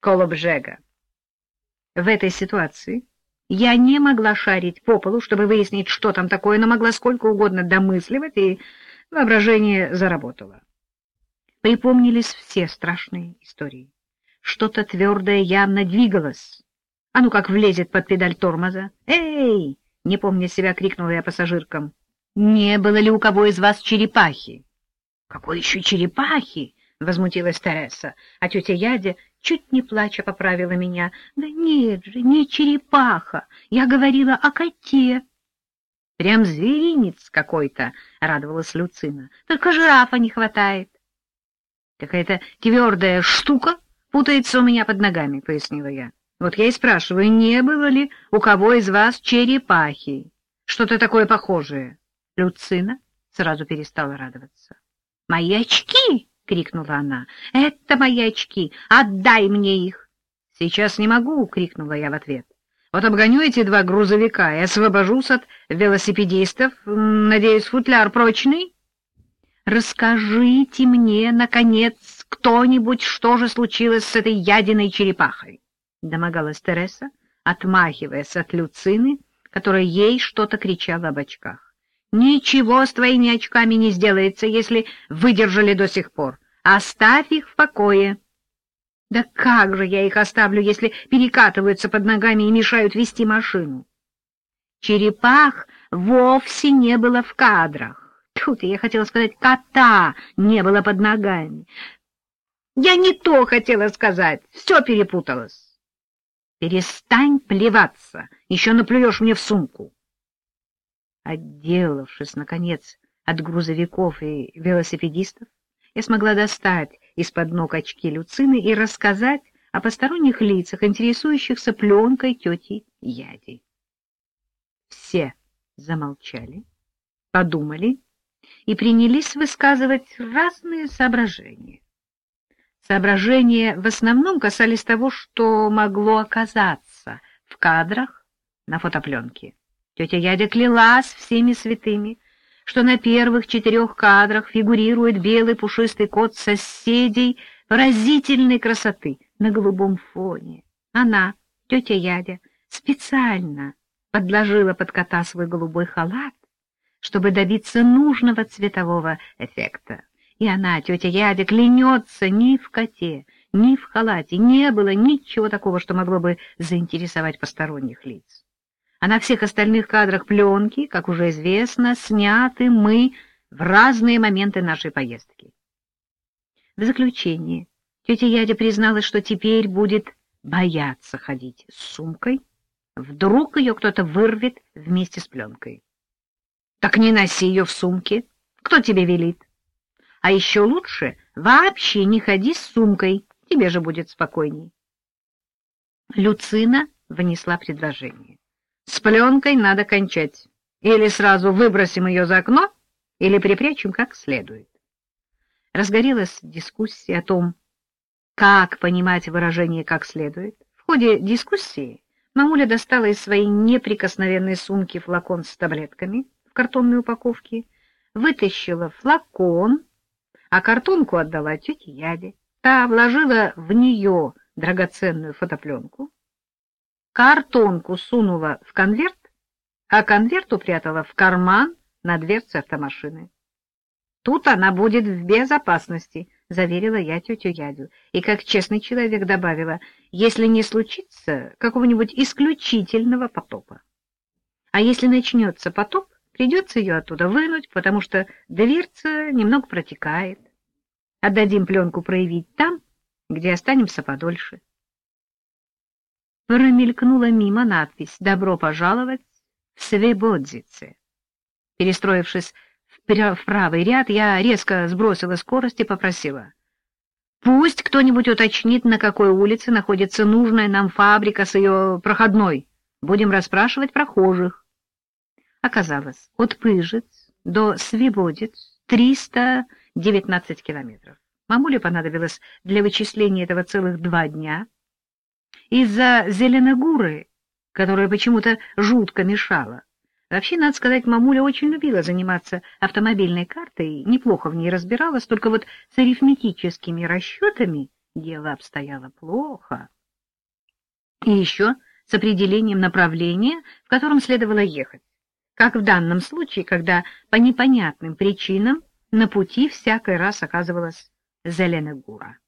Колобжега. В этой ситуации я не могла шарить по полу, чтобы выяснить, что там такое, но могла сколько угодно домысливать, и воображение заработало. Припомнились все страшные истории. Что-то твердое явно двигалось. А ну как влезет под педаль тормоза. «Эй!» — не помня себя, крикнула я пассажиркам. «Не было ли у кого из вас черепахи?» «Какой еще черепахи?» — возмутилась Тереса, а тетя Ядя, чуть не плача, поправила меня. «Да нет же, не черепаха, я говорила о коте». «Прям зверинец какой-то», — радовалась Люцина. «Только жирафа не хватает». «Какая-то твердая штука путается у меня под ногами», — пояснила я. «Вот я и спрашиваю, не было ли у кого из вас черепахи? Что-то такое похожее?» Люцина сразу перестала радоваться. «Мои очки!» — крикнула она. «Это мои очки! Отдай мне их!» «Сейчас не могу!» — крикнула я в ответ. «Вот обгоню эти два грузовика и освобожусь от велосипедистов. Надеюсь, футляр прочный?» «Расскажите мне, наконец, кто-нибудь, что же случилось с этой ядиной черепахой?» — домогалась Тереса, отмахиваясь от Люцины, которая ей что-то кричала об очках. Ничего с твоими очками не сделается, если выдержали до сих пор. Оставь их в покое. Да как же я их оставлю, если перекатываются под ногами и мешают вести машину? Черепах вовсе не было в кадрах. Тут я хотела сказать, кота не было под ногами. Я не то хотела сказать, все перепуталось. Перестань плеваться, еще наплюешь мне в сумку. Отделавшись, наконец, от грузовиков и велосипедистов, я смогла достать из-под ног очки Люцины и рассказать о посторонних лицах, интересующихся пленкой тети Яди. Все замолчали, подумали и принялись высказывать разные соображения. Соображения в основном касались того, что могло оказаться в кадрах на фотопленке. Тетя Ядя клялась всеми святыми, что на первых четырех кадрах фигурирует белый пушистый кот соседей поразительной красоты на голубом фоне. Она, тетя Ядя, специально подложила под кота свой голубой халат, чтобы добиться нужного цветового эффекта. И она, тетя Ядя, клянется ни в коте, ни в халате не было ничего такого, что могло бы заинтересовать посторонних лиц а на всех остальных кадрах пленки, как уже известно, сняты мы в разные моменты нашей поездки. В заключение тетя Ядя призналась, что теперь будет бояться ходить с сумкой. Вдруг ее кто-то вырвет вместе с пленкой. Так не носи ее в сумке. Кто тебе велит? А еще лучше вообще не ходи с сумкой, тебе же будет спокойней. Люцина внесла предложение. С пленкой надо кончать. Или сразу выбросим ее за окно, или припрячем как следует. Разгорелась дискуссия о том, как понимать выражение «как следует». В ходе дискуссии мамуля достала из своей неприкосновенной сумки флакон с таблетками в картонной упаковке, вытащила флакон, а картонку отдала тете Яде. Та вложила в нее драгоценную фотопленку, картонку сунула в конверт, а конверт упрятала в карман на дверце автомашины. Тут она будет в безопасности, заверила я тетю Ядю, и как честный человек добавила, если не случится какого-нибудь исключительного потопа. А если начнется потоп, придется ее оттуда вынуть, потому что дверца немного протекает. Отдадим пленку проявить там, где останемся подольше промелькнула мимо надпись «Добро пожаловать в Свебодзице». Перестроившись в правый ряд, я резко сбросила скорость и попросила. «Пусть кто-нибудь уточнит, на какой улице находится нужная нам фабрика с ее проходной. Будем расспрашивать прохожих». Оказалось, от Пыжец до Свебодец 319 километров. Мамуле понадобилось для вычисления этого целых два дня — из-за зеленогуры, которая почему-то жутко мешала. Вообще, надо сказать, мамуля очень любила заниматься автомобильной картой, неплохо в ней разбиралась, только вот с арифметическими расчетами дело обстояло плохо. И еще с определением направления, в котором следовало ехать, как в данном случае, когда по непонятным причинам на пути всякий раз оказывалась Зеленогура.